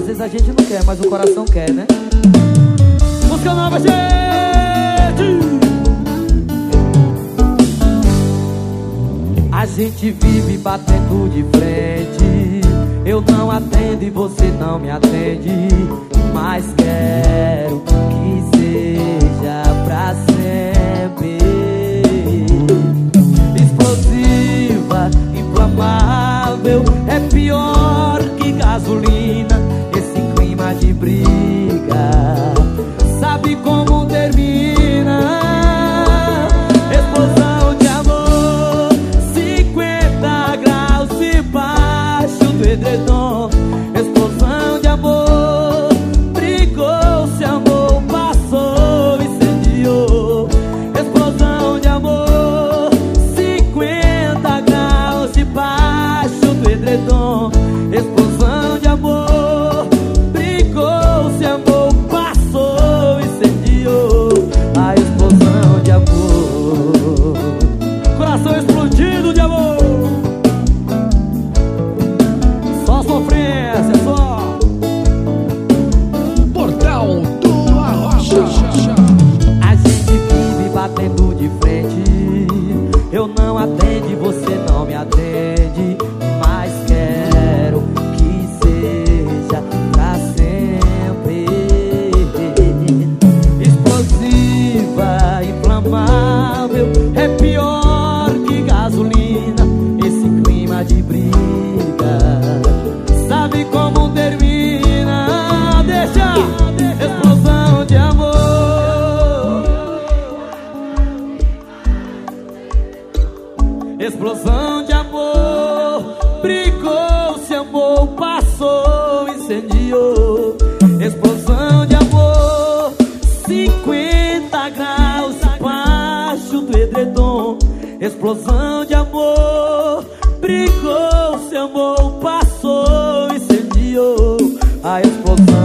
Às vezes a gente não quer, mas o coração quer, né? Música nova, gente! A gente vive batendo de frente. Eu não atendo e você não me atende. Mas quero que seja pra sempre. Explosiva, inflamável, é pior sempre. Coração briga. Sabe como termina? Deixa explosão de amor. Explosão de amor, brigou, se amou, passou, incendiou. Explosão de amor, 50 graus abaixo do edredom. Explosão de amor, brigou, se amou, passou, incendiou. A explosão